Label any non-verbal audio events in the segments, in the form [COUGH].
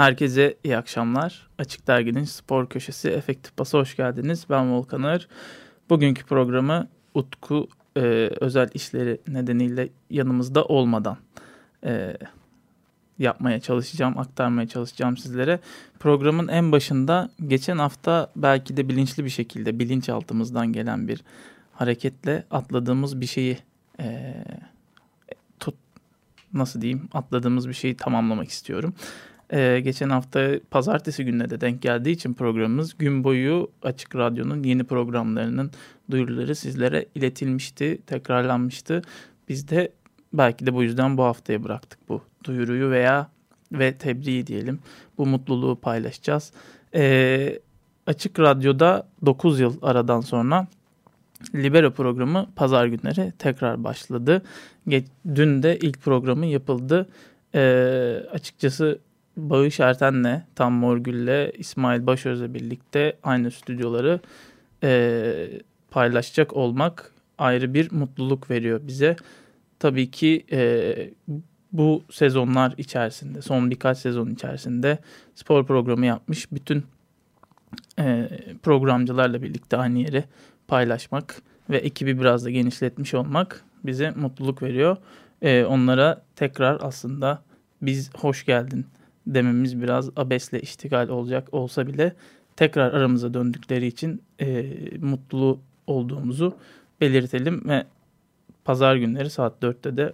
Herkese iyi akşamlar. Açık Dergi'nin spor köşesi Efektif Pas'a hoş geldiniz. Ben Volkan Ağır. Bugünkü programı Utku e, özel işleri nedeniyle yanımızda olmadan e, yapmaya çalışacağım, aktarmaya çalışacağım sizlere. Programın en başında geçen hafta belki de bilinçli bir şekilde bilinçaltımızdan gelen bir hareketle atladığımız bir şeyi e, tut, nasıl diyeyim atladığımız bir şeyi tamamlamak istiyorum. Ee, geçen hafta pazartesi gününe de denk geldiği için programımız gün boyu Açık Radyo'nun yeni programlarının duyuruları sizlere iletilmişti, tekrarlanmıştı. Biz de belki de bu yüzden bu haftaya bıraktık bu duyuruyu veya ve tebriği diyelim. Bu mutluluğu paylaşacağız. Ee, Açık Radyo'da 9 yıl aradan sonra Libero programı pazar günleri tekrar başladı. Dün de ilk programı yapıldı. Ee, açıkçası Bağış Erten'le, Tam Morgül'le, İsmail Başöz'le birlikte aynı stüdyoları e, paylaşacak olmak ayrı bir mutluluk veriyor bize. Tabii ki e, bu sezonlar içerisinde, son birkaç sezon içerisinde spor programı yapmış bütün e, programcılarla birlikte aynı yeri paylaşmak ve ekibi biraz da genişletmiş olmak bize mutluluk veriyor. E, onlara tekrar aslında biz hoş geldin dememiz biraz abesle iştigal olacak olsa bile tekrar aramıza döndükleri için e, mutlu olduğumuzu belirtelim ve pazar günleri saat 4'te de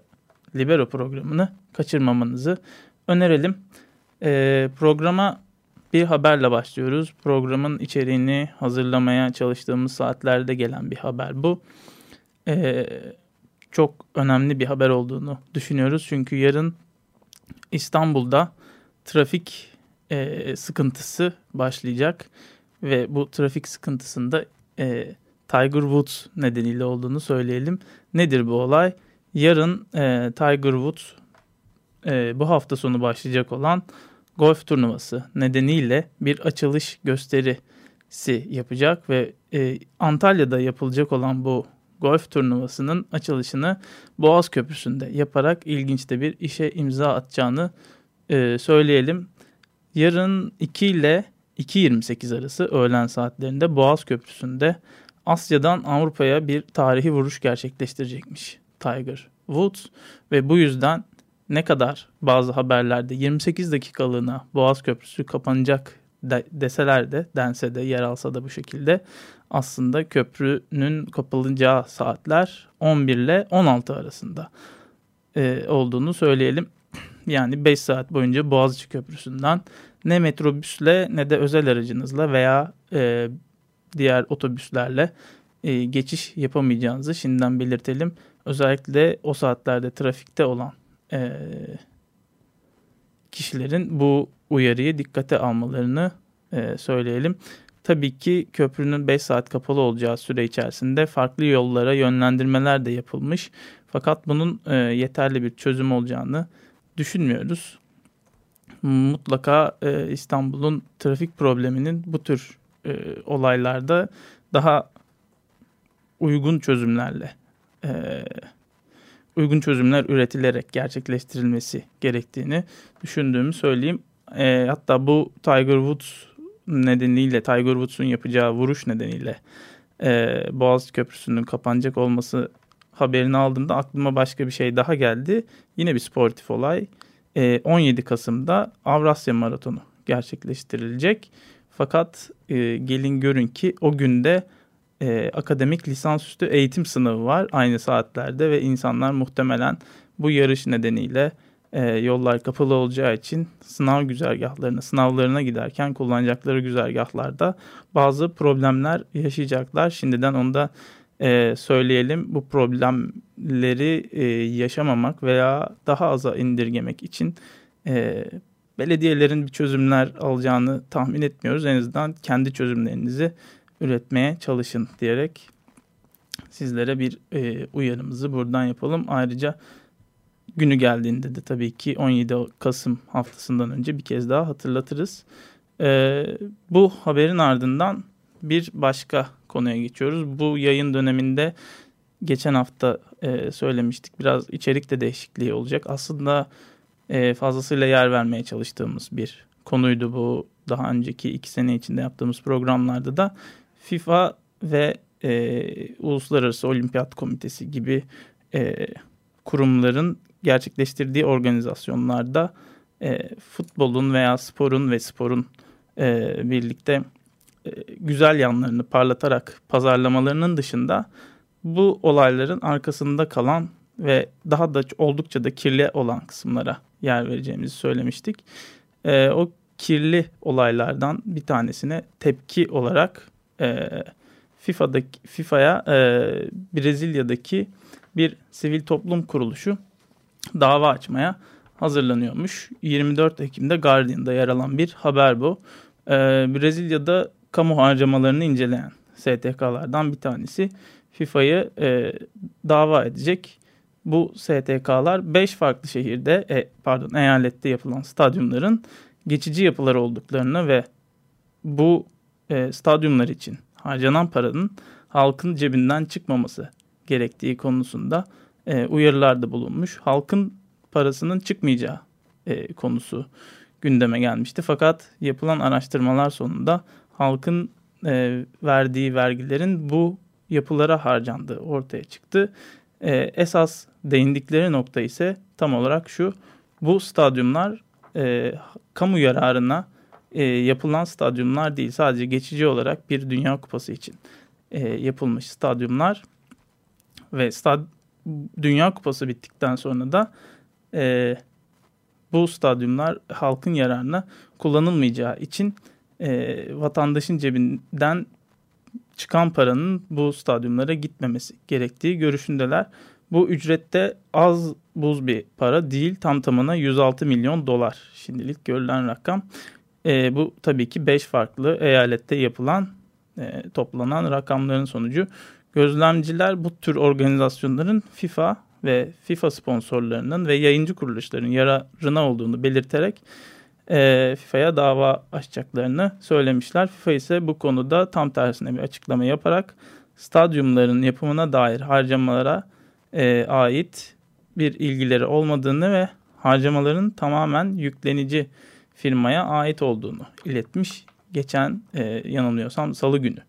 Libero programını kaçırmamanızı önerelim. E, programa bir haberle başlıyoruz. Programın içeriğini hazırlamaya çalıştığımız saatlerde gelen bir haber bu. E, çok önemli bir haber olduğunu düşünüyoruz. Çünkü yarın İstanbul'da trafik e, sıkıntısı başlayacak ve bu trafik sıkıntısında e, Tiger Woods nedeniyle olduğunu söyleyelim. Nedir bu olay? Yarın e, Tiger Woods e, bu hafta sonu başlayacak olan golf turnuvası nedeniyle bir açılış gösterisi yapacak ve e, Antalya'da yapılacak olan bu golf turnuvasının açılışını Boğaz Köprüsü'nde yaparak ilginç de bir işe imza atacağını e, söyleyelim. Yarın 2 ile 2.28 arası öğlen saatlerinde Boğaz Köprüsü'nde Asya'dan Avrupa'ya bir tarihi vuruş gerçekleştirecekmiş Tiger Woods ve bu yüzden ne kadar bazı haberlerde 28 dakikalığına Boğaz Köprüsü kapanacak de, deseler de dense de yer alsa da bu şekilde aslında köprünün kapanacağı saatler 11 ile 16 arasında e, olduğunu söyleyelim. Yani 5 saat boyunca Boğaziçi Köprüsü'nden ne metrobüsle ne de özel aracınızla veya e, diğer otobüslerle e, geçiş yapamayacağınızı şimdiden belirtelim. Özellikle o saatlerde trafikte olan e, kişilerin bu uyarıyı dikkate almalarını e, söyleyelim. Tabii ki köprünün 5 saat kapalı olacağı süre içerisinde farklı yollara yönlendirmeler de yapılmış. Fakat bunun e, yeterli bir çözüm olacağını düşünmüyoruz. Mutlaka e, İstanbul'un trafik probleminin bu tür e, olaylarda daha uygun çözümlerle e, uygun çözümler üretilerek gerçekleştirilmesi gerektiğini düşündüğümü söyleyeyim. E, hatta bu Tiger Woods nedeniyle Tiger Woods'un yapacağı vuruş nedeniyle e, Boğaziçi Köprüsü'nün kapanacak olması haberini aldığımda aklıma başka bir şey daha geldi. Yine bir sportif olay. E, 17 Kasım'da Avrasya Maratonu gerçekleştirilecek. Fakat e, gelin görün ki o günde e, akademik lisansüstü eğitim sınavı var aynı saatlerde ve insanlar muhtemelen bu yarış nedeniyle e, yollar kapalı olacağı için sınav güzergahlarına, sınavlarına giderken kullanacakları güzergahlarda bazı problemler yaşayacaklar. Şimdiden onu da e, söyleyelim. Bu problemleri e, yaşamamak veya daha aza indirgemek için e, belediyelerin bir çözümler alacağını tahmin etmiyoruz. En azından kendi çözümlerinizi üretmeye çalışın diyerek sizlere bir e, uyarımızı buradan yapalım. Ayrıca günü geldiğinde de tabii ki 17 Kasım haftasından önce bir kez daha hatırlatırız. E, bu haberin ardından bir başka konuya geçiyoruz. Bu yayın döneminde geçen hafta e, söylemiştik biraz içerikte değişikliği olacak. Aslında e, fazlasıyla yer vermeye çalıştığımız bir konuydu bu daha önceki iki sene içinde yaptığımız programlarda da FIFA ve e, Uluslararası Olimpiyat Komitesi gibi e, kurumların gerçekleştirdiği organizasyonlarda e, futbolun veya sporun ve sporun e, birlikte güzel yanlarını parlatarak pazarlamalarının dışında bu olayların arkasında kalan ve daha da oldukça da kirli olan kısımlara yer vereceğimizi söylemiştik. E, o kirli olaylardan bir tanesine tepki olarak e, FIFA'daki FIFA'ya e, Brezilya'daki bir sivil toplum kuruluşu dava açmaya hazırlanıyormuş. 24 Ekim'de Guardian'da yer alan bir haber bu. E, Brezilya'da kamu harcamalarını inceleyen STK'lardan bir tanesi FIFA'yı e, dava edecek. Bu STK'lar 5 farklı şehirde, e, pardon eyalette yapılan stadyumların geçici yapılar olduklarını ve bu e, stadyumlar için harcanan paranın halkın cebinden çıkmaması gerektiği konusunda e, uyarılarda bulunmuş. Halkın parasının çıkmayacağı e, konusu gündeme gelmişti. Fakat yapılan araştırmalar sonunda halkın e, verdiği vergilerin bu yapılara harcandığı ortaya çıktı. E, esas değindikleri nokta ise tam olarak şu. Bu stadyumlar e, kamu yararına e, yapılan stadyumlar değil. Sadece geçici olarak bir Dünya Kupası için e, yapılmış stadyumlar ve stad Dünya Kupası bittikten sonra da e, bu stadyumlar halkın yararına kullanılmayacağı için e, vatandaşın cebinden çıkan paranın bu stadyumlara gitmemesi gerektiği görüşündeler. Bu ücrette az buz bir para değil tam tamına 106 milyon dolar şimdilik görülen rakam. E, bu tabii ki 5 farklı eyalette yapılan e, toplanan rakamların sonucu. Gözlemciler bu tür organizasyonların FIFA ve FIFA sponsorlarının ve yayıncı kuruluşların yararına olduğunu belirterek e, FIFA'ya dava açacaklarını söylemişler. FIFA ise bu konuda tam tersine bir açıklama yaparak stadyumların yapımına dair harcamalara e, ait bir ilgileri olmadığını ve harcamaların tamamen yüklenici firmaya ait olduğunu iletmiş. Geçen e, yanılmıyorsam salı günü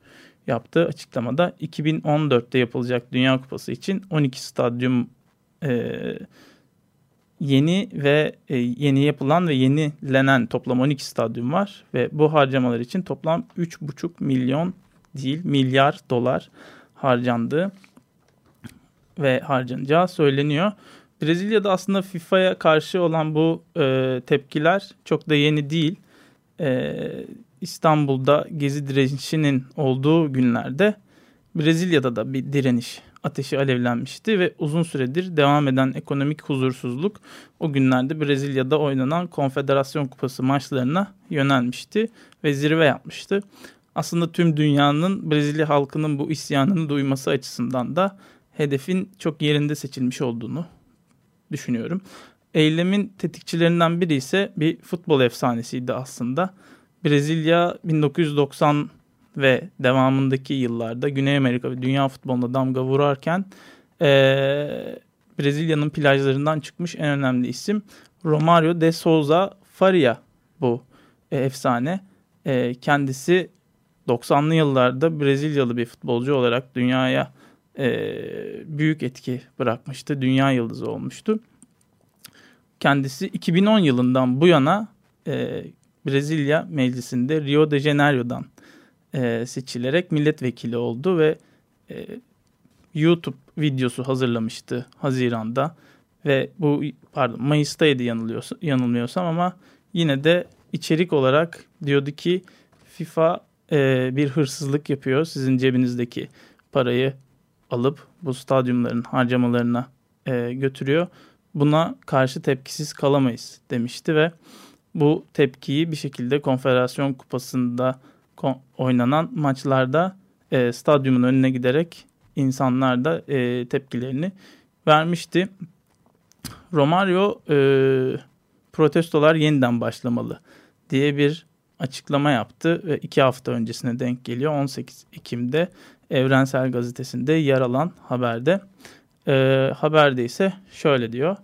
yaptığı açıklamada 2014'te yapılacak Dünya Kupası için 12 stadyum e, yeni ve e, yeni yapılan ve yenilenen toplam 12 stadyum var ve bu harcamalar için toplam 3,5 milyon değil milyar dolar harcandığı ve harcanacağı söyleniyor. Brezilya'da aslında FIFA'ya karşı olan bu e, tepkiler çok da yeni değil. E, İstanbul'da gezi direnişinin olduğu günlerde Brezilya'da da bir direniş ateşi alevlenmişti ve uzun süredir devam eden ekonomik huzursuzluk o günlerde Brezilya'da oynanan Konfederasyon Kupası maçlarına yönelmişti ve zirve yapmıştı. Aslında tüm dünyanın Brezilya halkının bu isyanını duyması açısından da hedefin çok yerinde seçilmiş olduğunu düşünüyorum. Eylemin tetikçilerinden biri ise bir futbol efsanesiydi aslında. Brezilya 1990 ve devamındaki yıllarda Güney Amerika ve dünya futbolunda damga vurarken e, Brezilya'nın plajlarından çıkmış en önemli isim Romario de Souza Faria bu e, efsane. E, kendisi 90'lı yıllarda Brezilyalı bir futbolcu olarak dünyaya e, büyük etki bırakmıştı. Dünya yıldızı olmuştu. Kendisi 2010 yılından bu yana e, Brezilya Meclisi'nde Rio de Janeiro'dan e, seçilerek milletvekili oldu ve e, YouTube videosu hazırlamıştı Haziran'da ve bu pardon Mayıs'taydı yanılmıyorsam ama yine de içerik olarak diyordu ki FIFA e, bir hırsızlık yapıyor sizin cebinizdeki parayı alıp bu stadyumların harcamalarına e, götürüyor. Buna karşı tepkisiz kalamayız demişti ve bu tepkiyi bir şekilde konfederasyon kupasında oynanan maçlarda e, stadyumun önüne giderek insanlar da e, tepkilerini vermişti. Romario e, protestolar yeniden başlamalı diye bir açıklama yaptı ve iki hafta öncesine denk geliyor. 18 Ekim'de Evrensel Gazetesi'nde yer alan haberde. E, haberde ise şöyle diyor.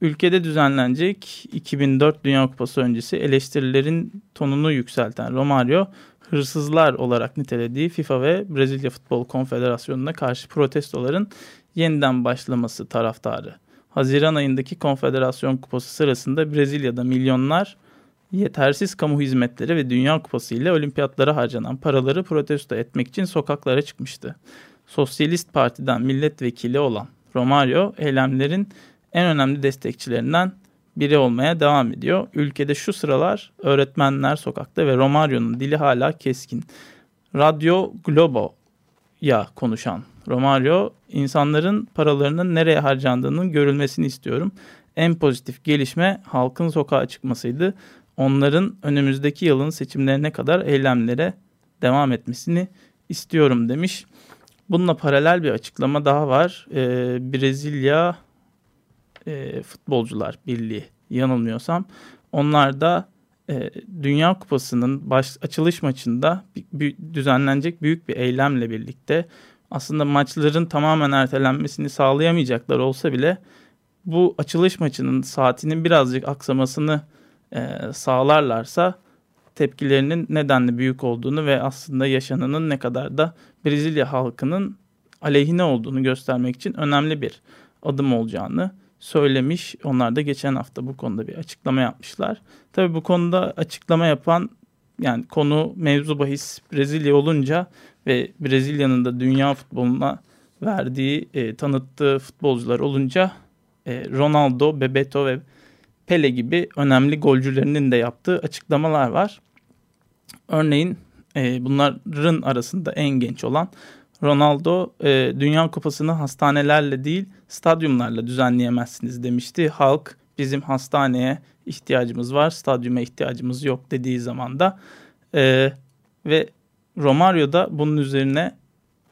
Ülkede düzenlenecek 2004 Dünya Kupası öncesi eleştirilerin tonunu yükselten Romario, hırsızlar olarak nitelediği FIFA ve Brezilya Futbol Konfederasyonu'na karşı protestoların yeniden başlaması taraftarı. Haziran ayındaki Konfederasyon Kupası sırasında Brezilya'da milyonlar yetersiz kamu hizmetleri ve Dünya Kupası ile olimpiyatlara harcanan paraları protesto etmek için sokaklara çıkmıştı. Sosyalist Parti'den milletvekili olan Romario eylemlerin en önemli destekçilerinden biri olmaya devam ediyor. Ülkede şu sıralar öğretmenler sokakta ve Romario'nun dili hala keskin. Radyo Globo'ya konuşan Romario, insanların paralarının nereye harcandığının görülmesini istiyorum. En pozitif gelişme halkın sokağa çıkmasıydı. Onların önümüzdeki yılın seçimlerine kadar eylemlere devam etmesini istiyorum demiş. Bununla paralel bir açıklama daha var. Ee, Brezilya e, Futbolcular Birliği yanılmıyorsam onlar da e, Dünya Kupası'nın baş, açılış maçında düzenlenecek büyük bir eylemle birlikte aslında maçların tamamen ertelenmesini sağlayamayacaklar olsa bile bu açılış maçının saatinin birazcık aksamasını e, sağlarlarsa tepkilerinin nedenli büyük olduğunu ve aslında yaşananın ne kadar da Brezilya halkının aleyhine olduğunu göstermek için önemli bir adım olacağını söylemiş. Onlar da geçen hafta bu konuda bir açıklama yapmışlar. Tabii bu konuda açıklama yapan yani konu mevzu bahis Brezilya olunca ve Brezilya'nın da dünya futboluna verdiği, e, tanıttığı futbolcular olunca e, Ronaldo, Bebeto ve Pele gibi önemli golcülerinin de yaptığı açıklamalar var. Örneğin e, bunların arasında en genç olan Ronaldo e, Dünya Kupası'nı hastanelerle değil stadyumlarla düzenleyemezsiniz demişti. Halk bizim hastaneye ihtiyacımız var, stadyuma ihtiyacımız yok dediği zaman da e, ve Romario da bunun üzerine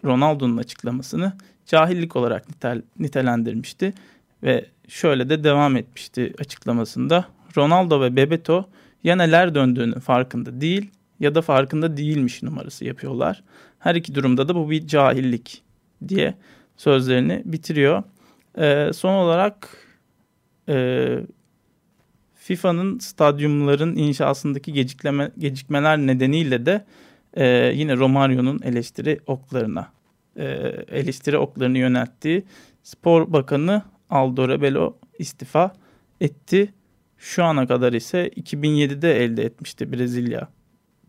Ronaldo'nun açıklamasını cahillik olarak nitel, nitelendirmişti ve şöyle de devam etmişti açıklamasında. Ronaldo ve Bebeto ya neler döndüğünün farkında değil ya da farkında değilmiş numarası yapıyorlar. Her iki durumda da bu bir cahillik diye sözlerini bitiriyor. Ee, son olarak e, FIFA'nın stadyumların inşasındaki gecikleme, gecikmeler nedeniyle de e, yine Romario'nun eleştiri oklarına e, eleştiri oklarını yönelttiği Spor Bakanı Aldo Rebelo istifa etti. Şu ana kadar ise 2007'de elde etmişti Brezilya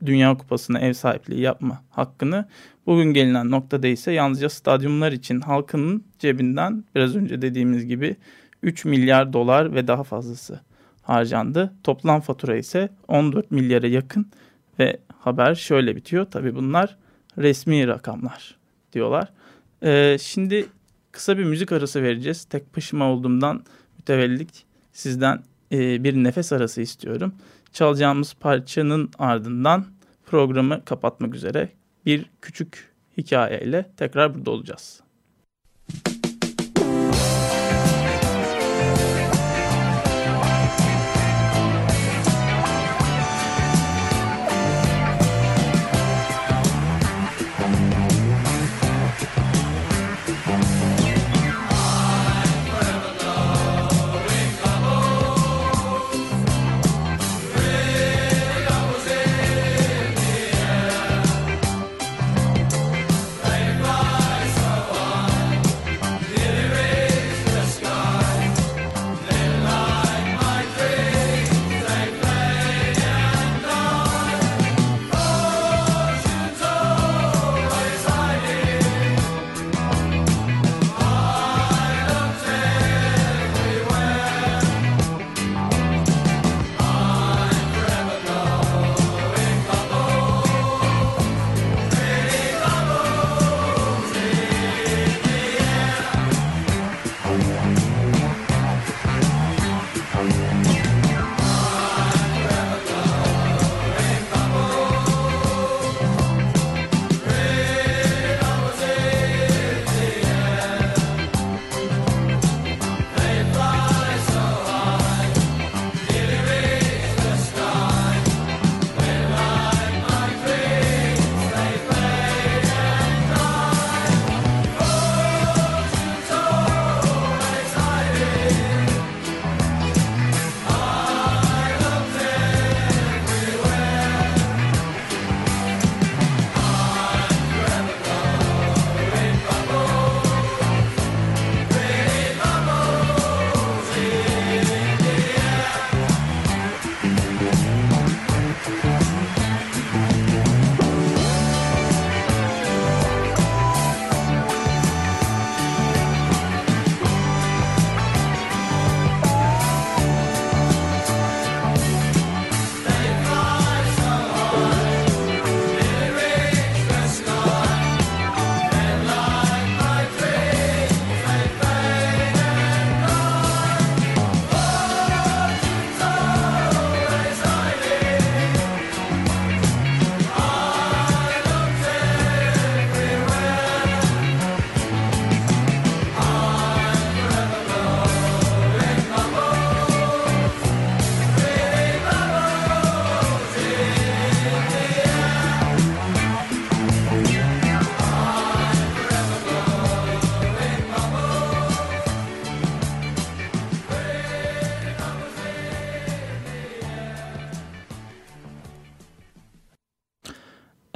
Dünya Kupası'na ev sahipliği yapma hakkını. Bugün gelinen noktada ise yalnızca stadyumlar için halkının cebinden biraz önce dediğimiz gibi 3 milyar dolar ve daha fazlası harcandı. Toplam fatura ise 14 milyara yakın ve haber şöyle bitiyor. Tabii bunlar resmi rakamlar diyorlar. Ee, şimdi kısa bir müzik arası vereceğiz. Tek başıma olduğumdan mütevellit sizden e, bir nefes arası istiyorum. Çalacağımız parçanın ardından programı kapatmak üzere bir küçük hikayeyle tekrar burada olacağız.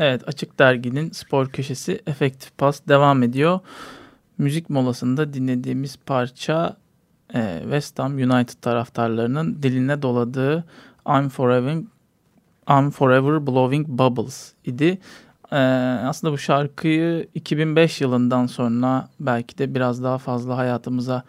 Evet Açık Dergi'nin spor köşesi Efektif Pas devam ediyor. Müzik molasında dinlediğimiz parça e, West Ham United taraftarlarının diline doladığı I'm Forever, I'm Forever Blowing Bubbles idi. E, aslında bu şarkıyı 2005 yılından sonra belki de biraz daha fazla hayatımıza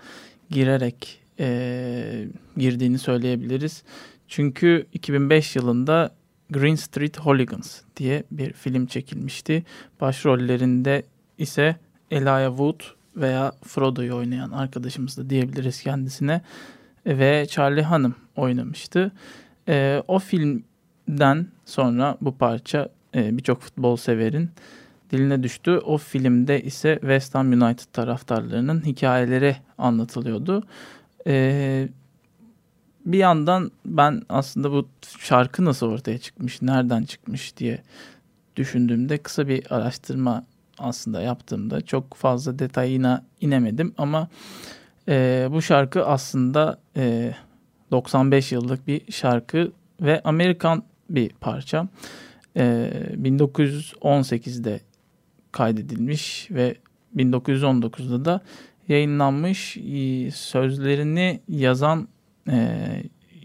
girerek e, girdiğini söyleyebiliriz. Çünkü 2005 yılında Green Street Hooligans diye bir film çekilmişti. Başrollerinde ise Elijah Wood veya Frodo'yu oynayan arkadaşımız da diyebiliriz kendisine ve Charlie Hanım oynamıştı. E, o filmden sonra bu parça e, birçok futbol severin diline düştü. O filmde ise West Ham United taraftarlarının hikayeleri anlatılıyordu. E, bir yandan ben aslında bu şarkı nasıl ortaya çıkmış, nereden çıkmış diye düşündüğümde kısa bir araştırma aslında yaptığımda çok fazla detayına inemedim ama e, bu şarkı aslında e, 95 yıllık bir şarkı ve Amerikan bir parça. E, 1918'de kaydedilmiş ve 1919'da da yayınlanmış. E, sözlerini yazan e,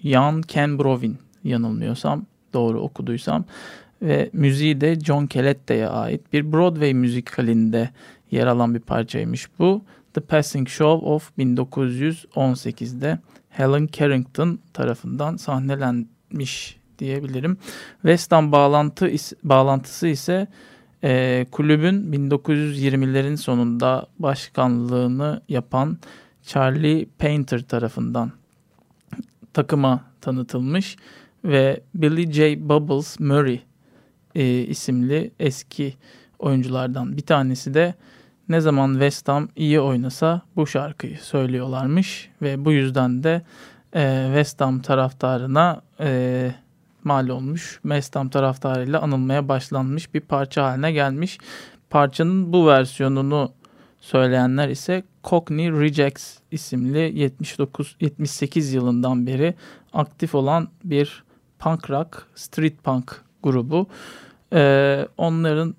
Jan Kenbrovin yanılmıyorsam doğru okuduysam ve müziği de John Colette'ye ait bir Broadway müzikalinde yer alan bir parçaymış bu. The Passing Show of 1918'de Helen Carrington tarafından sahnelenmiş diyebilirim. West Ham bağlantı, bağlantısı ise e, kulübün 1920'lerin sonunda başkanlığını yapan Charlie Painter tarafından takıma tanıtılmış ve Billy J. Bubbles Murray e, isimli eski oyunculardan bir tanesi de ne zaman West Ham iyi oynasa bu şarkıyı söylüyorlarmış ve bu yüzden de e, West Ham taraftarına e, mal olmuş. West Ham taraftarıyla anılmaya başlanmış bir parça haline gelmiş. Parçanın bu versiyonunu söyleyenler ise Cockney Rejects isimli 79 78 yılından beri aktif olan bir punk rock, street punk grubu. Ee, onların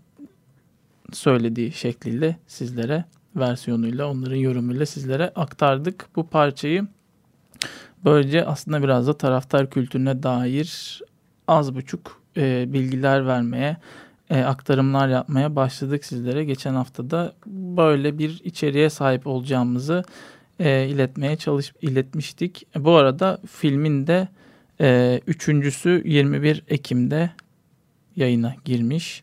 söylediği şekliyle sizlere versiyonuyla onların yorumuyla sizlere aktardık bu parçayı. Böylece aslında biraz da taraftar kültürüne dair az buçuk e, bilgiler vermeye, e, aktarımlar yapmaya başladık sizlere. Geçen haftada böyle bir içeriğe sahip olacağımızı e, iletmeye çalış iletmiştik. Bu arada filmin de e, üçüncüsü 21 Ekim'de yayına girmiş.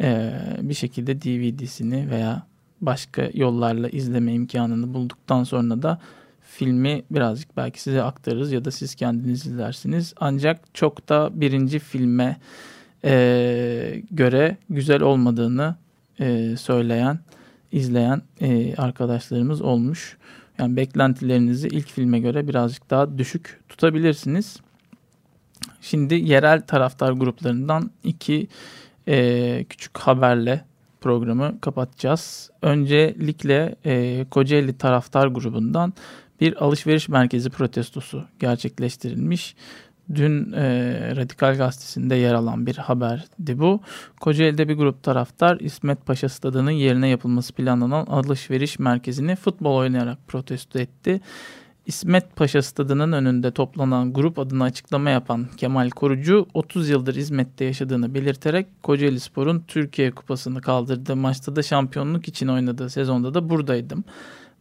E, bir şekilde DVD'sini veya başka yollarla izleme imkanını bulduktan sonra da filmi birazcık belki size aktarırız ya da siz kendiniz izlersiniz. Ancak çok da birinci filme e, göre güzel olmadığını e, söyleyen, izleyen e, arkadaşlarımız olmuş. Yani beklentilerinizi ilk filme göre birazcık daha düşük tutabilirsiniz. Şimdi yerel taraftar gruplarından iki e, küçük haberle programı kapatacağız. Öncelikle e, Kocaeli taraftar grubundan bir alışveriş merkezi protestosu gerçekleştirilmiş. Dün e, Radikal Gazetesi'nde yer alan bir haberdi bu. Kocaeli'de bir grup taraftar İsmet Paşa Stadı'nın yerine yapılması planlanan alışveriş merkezini futbol oynayarak protesto etti. İsmet Paşa Stadı'nın önünde toplanan grup adına açıklama yapan Kemal Korucu 30 yıldır hizmette yaşadığını belirterek Kocaeli Spor'un Türkiye Kupası'nı kaldırdığı maçta da şampiyonluk için oynadığı sezonda da buradaydım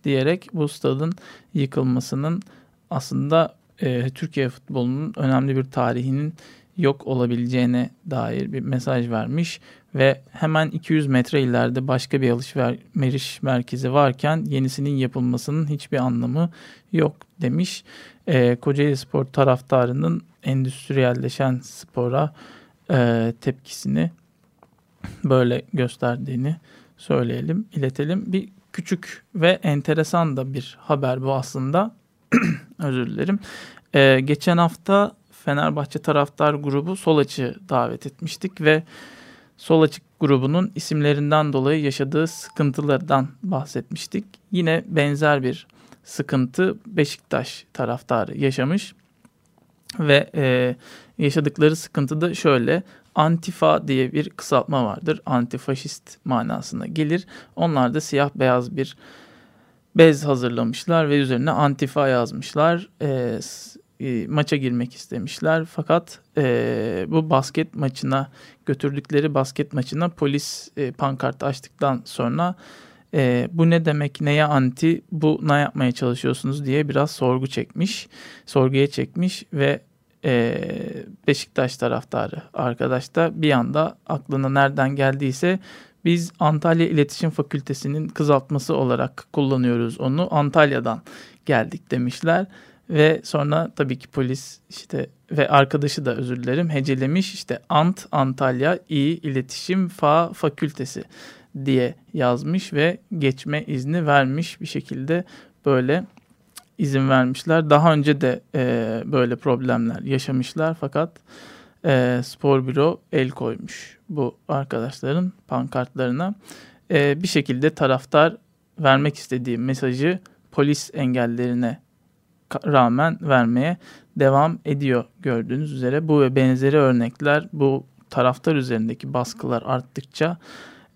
diyerek bu stadın yıkılmasının aslında e, Türkiye futbolunun önemli bir tarihinin yok olabileceğine dair bir mesaj vermiş ve hemen 200 metre ileride başka bir alışveriş merkezi varken yenisinin yapılmasının hiçbir anlamı yok demiş. E, Kocaeli Spor taraftarının endüstriyelleşen spora e, tepkisini böyle gösterdiğini söyleyelim, iletelim. Bir küçük ve enteresan da bir haber bu aslında. [CLEARS THROAT] Özür dilerim. Ee, geçen hafta Fenerbahçe taraftar grubu Sol Açı davet etmiştik ve Sol Açık grubunun isimlerinden dolayı yaşadığı sıkıntılardan bahsetmiştik. Yine benzer bir sıkıntı Beşiktaş taraftarı yaşamış ve e, yaşadıkları sıkıntı da şöyle Antifa diye bir kısaltma vardır. Antifaşist manasına gelir. Onlar da siyah beyaz bir bez hazırlamışlar ve üzerine Antifa yazmışlar. E, e, maça girmek istemişler. Fakat e, bu basket maçına götürdükleri basket maçına polis e, pankartı açtıktan sonra e, bu ne demek neye anti bu ne yapmaya çalışıyorsunuz diye biraz sorgu çekmiş. Sorguya çekmiş ve e, Beşiktaş taraftarı arkadaş da bir anda aklına nereden geldiyse biz Antalya İletişim Fakültesi'nin kızaltması olarak kullanıyoruz onu. Antalya'dan geldik demişler. Ve sonra tabii ki polis işte ve arkadaşı da özür dilerim hecelemiş işte Ant Antalya İ İletişim Fa Fakültesi diye yazmış ve geçme izni vermiş bir şekilde böyle izin vermişler. Daha önce de e, böyle problemler yaşamışlar fakat e, spor büro el koymuş bu arkadaşların pankartlarına. E, bir şekilde taraftar vermek istediği mesajı polis engellerine rağmen vermeye devam ediyor gördüğünüz üzere. Bu ve benzeri örnekler bu taraftar üzerindeki baskılar arttıkça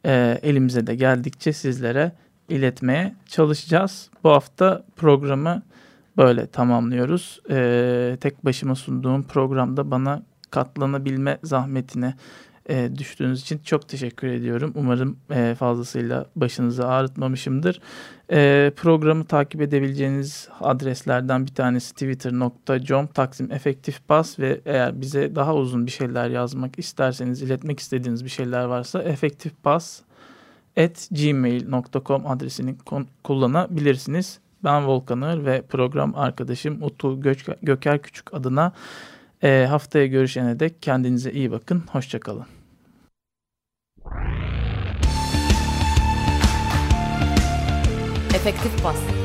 e, elimize de geldikçe sizlere iletmeye çalışacağız. Bu hafta programı böyle tamamlıyoruz. E, tek başıma sunduğum programda bana katlanabilme zahmetine e, düştüğünüz için çok teşekkür ediyorum. Umarım e, fazlasıyla başınızı ağrıtmamışımdır. E, programı takip edebileceğiniz adreslerden bir tanesi twitter.com taksim efektif pas ve eğer bize daha uzun bir şeyler yazmak isterseniz, iletmek istediğiniz bir şeyler varsa efektif pas at gmail.com adresini kullanabilirsiniz. Ben Volkanır ve program arkadaşım Utu Göker Küçük adına e, haftaya görüşene dek kendinize iyi bakın. Hoşçakalın. Efektif Bas